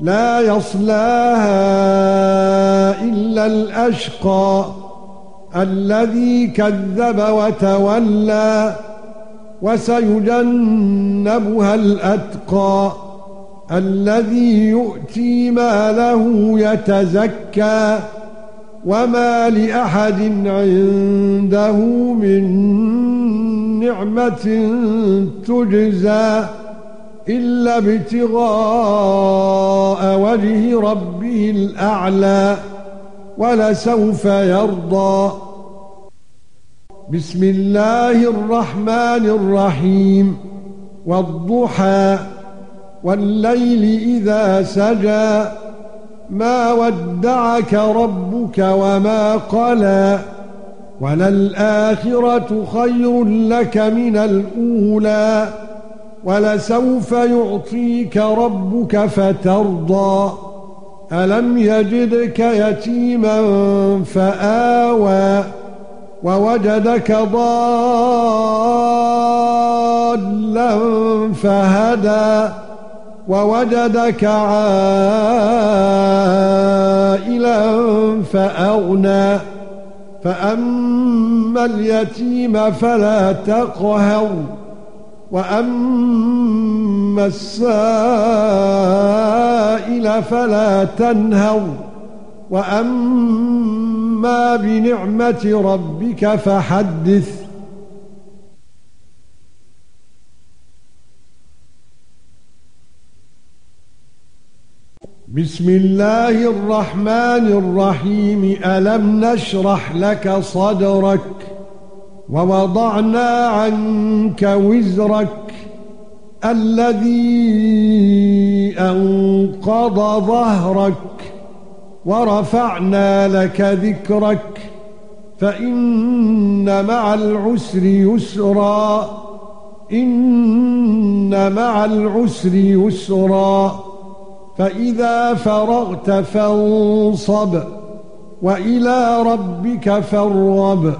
لا يصلاها إلا الأشقى الذي كذب وتولى وسيجنبها الأتقى الذي يؤتي ماله يتزكى وما لأحد عنده من نعمة تجزى إلا ابتغاء وجه ربه الأعلى ولسوف يرضى. بسم الله الرحمن الرحيم. والضحى والليل إذا سجى. ما ودعك ربك وما قلى. وللآخرة خير لك من الأولى. ولسوف يعطيك ربك فترضى. ألم يجدك يتيما فآوى ووجدك ضالا فهدى ووجدك عائلا فأغنى. فأما اليتيم فلا تقهر. وأما السائل فلا تنهر وأما بنعمة ربك فحدث. بسم الله الرحمن الرحيم ألم نشرح لك صدرك؟ ووضعنا عنك وزرك الذي أنقض ظهرك ورفعنا لك ذكرك فإن مع العسر يسرا إن مع العسر يسرا فإذا فرغت فانصب وإلى ربك فارغب